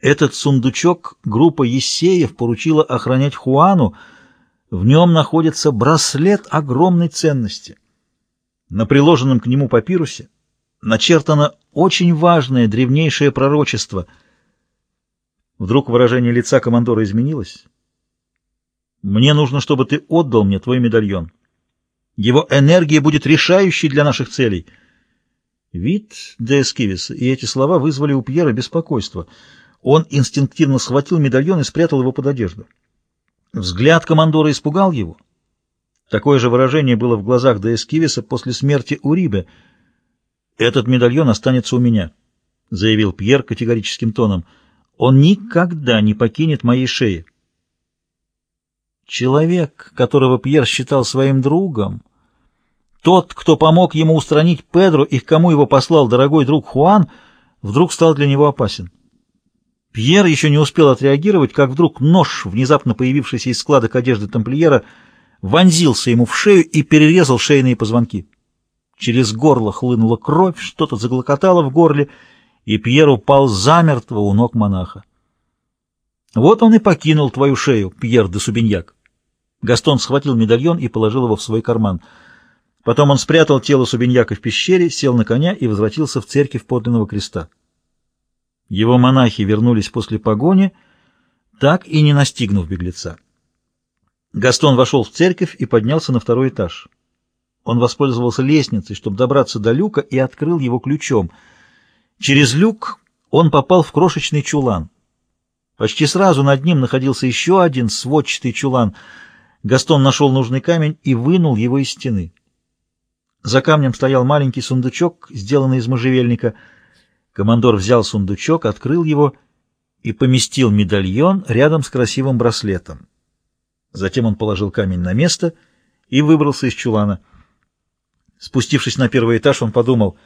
Этот сундучок группа Есеев поручила охранять Хуану. В нем находится браслет огромной ценности. На приложенном к нему папирусе начертано очень важное древнейшее пророчество. Вдруг выражение лица командора изменилось. «Мне нужно, чтобы ты отдал мне твой медальон. Его энергия будет решающей для наших целей». Вид Деэскивиса и эти слова вызвали у Пьера беспокойство. Он инстинктивно схватил медальон и спрятал его под одежду. Взгляд командора испугал его. Такое же выражение было в глазах Деэскивиса после смерти Урибе. «Этот медальон останется у меня», — заявил Пьер категорическим тоном. «Он никогда не покинет моей шеи». Человек, которого Пьер считал своим другом, тот, кто помог ему устранить Педро и к кому его послал дорогой друг Хуан, вдруг стал для него опасен. Пьер еще не успел отреагировать, как вдруг нож, внезапно появившийся из складок одежды тамплиера, вонзился ему в шею и перерезал шейные позвонки. Через горло хлынула кровь, что-то заглокотало в горле, и Пьер упал замертво у ног монаха. Вот он и покинул твою шею, Пьер де Субиньяк. Гастон схватил медальон и положил его в свой карман — Потом он спрятал тело Субиньяка в пещере, сел на коня и возвратился в церковь подлинного креста. Его монахи вернулись после погони, так и не настигнув беглеца. Гастон вошел в церковь и поднялся на второй этаж. Он воспользовался лестницей, чтобы добраться до люка, и открыл его ключом. Через люк он попал в крошечный чулан. Почти сразу над ним находился еще один сводчатый чулан. Гастон нашел нужный камень и вынул его из стены. За камнем стоял маленький сундучок, сделанный из можжевельника. Командор взял сундучок, открыл его и поместил медальон рядом с красивым браслетом. Затем он положил камень на место и выбрался из чулана. Спустившись на первый этаж, он подумал,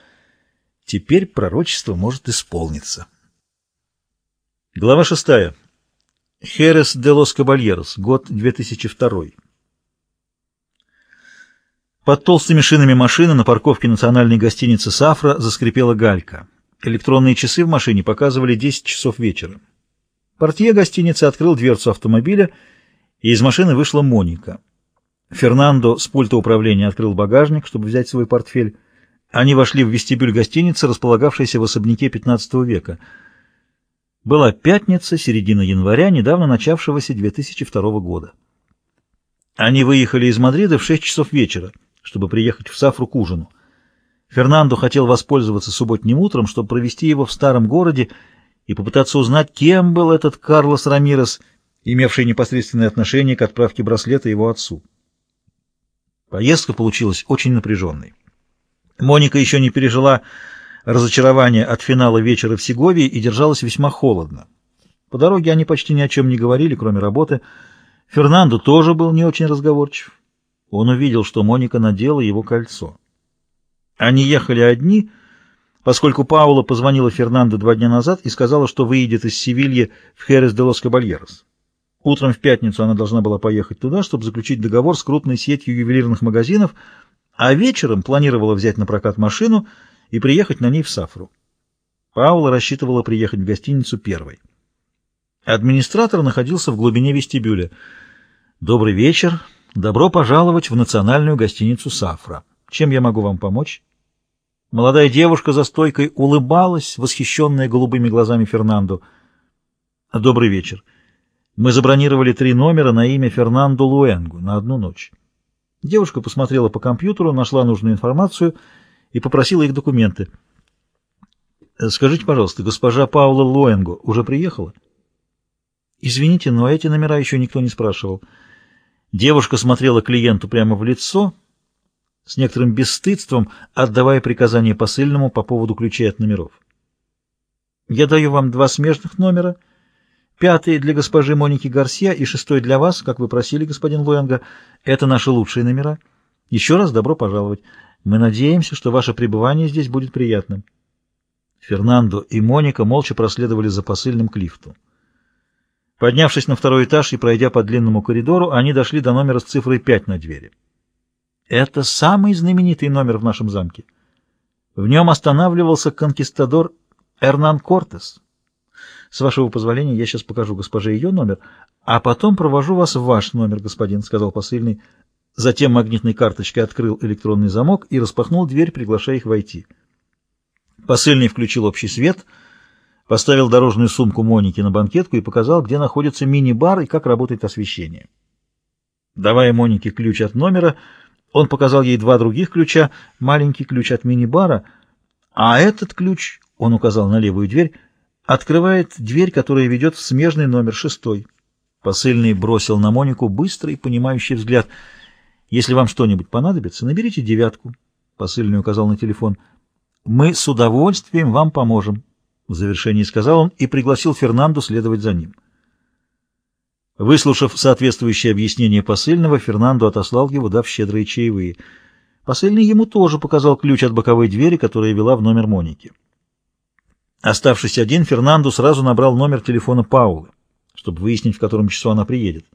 теперь пророчество может исполниться. Глава шестая. Херес де лос Кабальерос, год 2002. Под толстыми шинами машины на парковке национальной гостиницы «Сафра» заскрипела галька. Электронные часы в машине показывали 10 часов вечера. Портье гостиницы открыл дверцу автомобиля, и из машины вышла Моника. Фернандо с пульта управления открыл багажник, чтобы взять свой портфель. Они вошли в вестибюль гостиницы, располагавшейся в особняке XV века. Была пятница, середина января, недавно начавшегося 2002 года. Они выехали из Мадрида в 6 часов вечера чтобы приехать в Сафру к ужину. Фернандо хотел воспользоваться субботним утром, чтобы провести его в старом городе и попытаться узнать, кем был этот Карлос Рамирес, имевший непосредственное отношение к отправке браслета его отцу. Поездка получилась очень напряженной. Моника еще не пережила разочарование от финала вечера в Сеговии и держалась весьма холодно. По дороге они почти ни о чем не говорили, кроме работы. Фернандо тоже был не очень разговорчив. Он увидел, что Моника надела его кольцо. Они ехали одни, поскольку Паула позвонила Фернандо два дня назад и сказала, что выйдет из Севильи в Херес де лос Кабальерос. Утром в пятницу она должна была поехать туда, чтобы заключить договор с крупной сетью ювелирных магазинов, а вечером планировала взять на прокат машину и приехать на ней в Сафру. Паула рассчитывала приехать в гостиницу первой. Администратор находился в глубине вестибюля. «Добрый вечер», Добро пожаловать в национальную гостиницу «Сафра». Чем я могу вам помочь? Молодая девушка за стойкой улыбалась, восхищенная голубыми глазами Фернандо. Добрый вечер. Мы забронировали три номера на имя Фернандо Луэнгу на одну ночь. Девушка посмотрела по компьютеру, нашла нужную информацию и попросила их документы. Скажите, пожалуйста, госпожа Паула Луэнго уже приехала? Извините, но эти номера еще никто не спрашивал. Девушка смотрела клиенту прямо в лицо, с некоторым бесстыдством, отдавая приказание посыльному по поводу ключей от номеров. «Я даю вам два смежных номера, пятый для госпожи Моники Гарсия и шестой для вас, как вы просили, господин Луэнга. Это наши лучшие номера. Еще раз добро пожаловать. Мы надеемся, что ваше пребывание здесь будет приятным». Фернандо и Моника молча проследовали за посыльным к лифту. Поднявшись на второй этаж и пройдя по длинному коридору, они дошли до номера с цифрой 5 на двери. Это самый знаменитый номер в нашем замке. В нем останавливался конкистадор Эрнан Кортес. С вашего позволения, я сейчас покажу госпоже ее номер, а потом провожу вас в ваш номер, господин, — сказал посыльный. Затем магнитной карточкой открыл электронный замок и распахнул дверь, приглашая их войти. Посыльный включил общий свет, поставил дорожную сумку Моники на банкетку и показал, где находится мини-бар и как работает освещение. Давая Монике ключ от номера, он показал ей два других ключа, маленький ключ от мини-бара, а этот ключ, он указал на левую дверь, открывает дверь, которая ведет в смежный номер шестой. Посыльный бросил на Монику быстрый, понимающий взгляд — если вам что-нибудь понадобится, наберите девятку. Посыльный указал на телефон. Мы с удовольствием вам поможем. В завершении сказал он и пригласил Фернанду следовать за ним. Выслушав соответствующее объяснение посыльного, Фернандо отослал его, дав щедрые чаевые. Посыльный ему тоже показал ключ от боковой двери, которая вела в номер Моники. Оставшись один, Фернандо сразу набрал номер телефона Паулы, чтобы выяснить, в котором часу она приедет.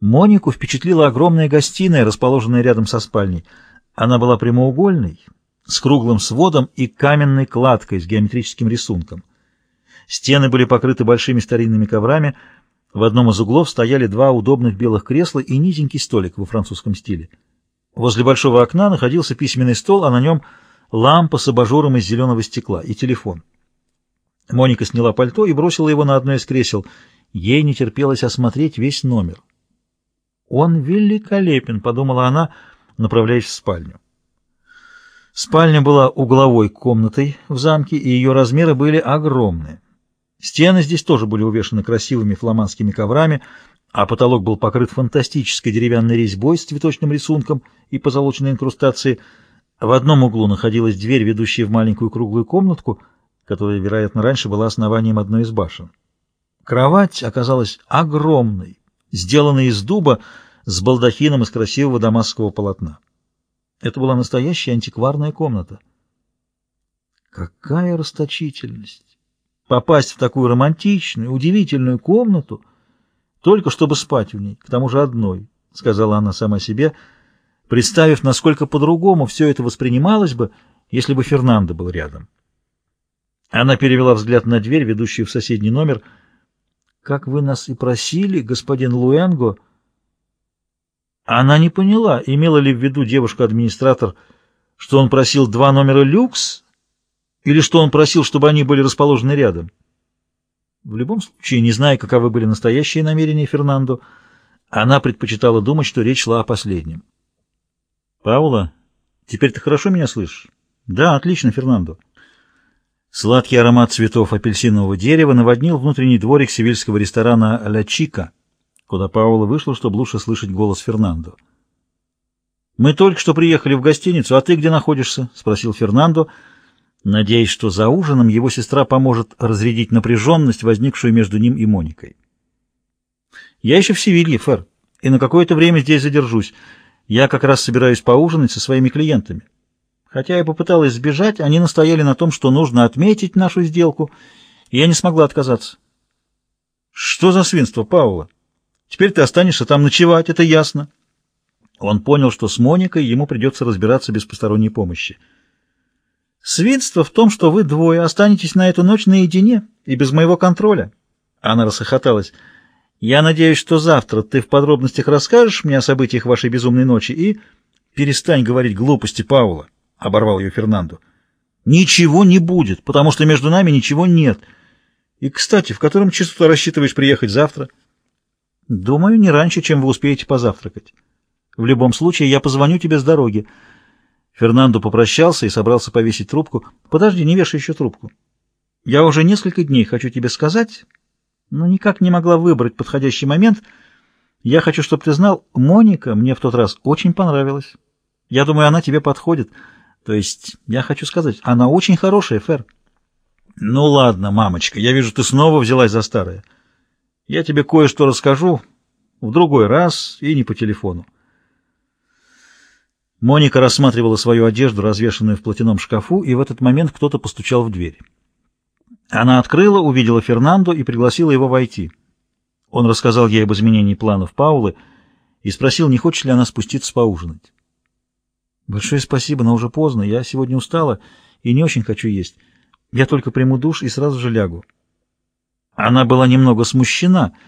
Монику впечатлила огромная гостиная, расположенная рядом со спальней. Она была прямоугольной, с круглым сводом и каменной кладкой с геометрическим рисунком. Стены были покрыты большими старинными коврами, в одном из углов стояли два удобных белых кресла и низенький столик во французском стиле. Возле большого окна находился письменный стол, а на нем лампа с абажуром из зеленого стекла и телефон. Моника сняла пальто и бросила его на одно из кресел. Ей не терпелось осмотреть весь номер. «Он великолепен», — подумала она, направляясь в спальню. Спальня была угловой комнатой в замке, и ее размеры были огромные. Стены здесь тоже были увешаны красивыми фламандскими коврами, а потолок был покрыт фантастической деревянной резьбой с цветочным рисунком и позолоченной инкрустацией. В одном углу находилась дверь, ведущая в маленькую круглую комнатку, которая, вероятно, раньше была основанием одной из башен. Кровать оказалась огромной, сделанный из дуба с балдахином из красивого дамасского полотна. Это была настоящая антикварная комната. Какая расточительность! Попасть в такую романтичную, удивительную комнату, только чтобы спать в ней, к тому же одной, — сказала она сама себе, представив, насколько по-другому все это воспринималось бы, если бы Фернандо был рядом. Она перевела взгляд на дверь, ведущую в соседний номер — как вы нас и просили, господин Луэнго. Она не поняла, имела ли в виду девушка-администратор, что он просил два номера люкс, или что он просил, чтобы они были расположены рядом. В любом случае, не зная, каковы были настоящие намерения Фернандо, она предпочитала думать, что речь шла о последнем. «Паула, теперь ты хорошо меня слышишь?» «Да, отлично, Фернандо». Сладкий аромат цветов апельсинового дерева наводнил внутренний дворик севильского ресторана «Ля Чика», куда Паула вышла, чтобы лучше слышать голос Фернандо. «Мы только что приехали в гостиницу, а ты где находишься?» — спросил Фернандо, надеясь, что за ужином его сестра поможет разрядить напряженность, возникшую между ним и Моникой. «Я еще в Севилье, Фер, и на какое-то время здесь задержусь. Я как раз собираюсь поужинать со своими клиентами». Хотя я попыталась сбежать, они настояли на том, что нужно отметить нашу сделку, и я не смогла отказаться. Что за свинство, Паула? Теперь ты останешься там ночевать, это ясно. Он понял, что с Моникой ему придется разбираться без посторонней помощи. Свинство в том, что вы двое останетесь на эту ночь наедине и без моего контроля. Она рассохоталась. Я надеюсь, что завтра ты в подробностях расскажешь мне о событиях вашей безумной ночи и перестань говорить глупости, Паула. — оборвал ее Фернандо. «Ничего не будет, потому что между нами ничего нет. И, кстати, в котором часу ты рассчитываешь приехать завтра?» «Думаю, не раньше, чем вы успеете позавтракать. В любом случае, я позвоню тебе с дороги». Фернандо попрощался и собрался повесить трубку. «Подожди, не вешай еще трубку. Я уже несколько дней хочу тебе сказать, но никак не могла выбрать подходящий момент. Я хочу, чтобы ты знал, Моника мне в тот раз очень понравилась. Я думаю, она тебе подходит». То есть, я хочу сказать, она очень хорошая, Фер. Ну ладно, мамочка, я вижу, ты снова взялась за старое. Я тебе кое-что расскажу в другой раз и не по телефону. Моника рассматривала свою одежду, развешанную в платяном шкафу, и в этот момент кто-то постучал в дверь. Она открыла, увидела Фернандо и пригласила его войти. Он рассказал ей об изменении планов Паулы и спросил, не хочет ли она спуститься поужинать. Большое спасибо, но уже поздно. Я сегодня устала и не очень хочу есть. Я только приму душ и сразу же лягу. Она была немного смущена —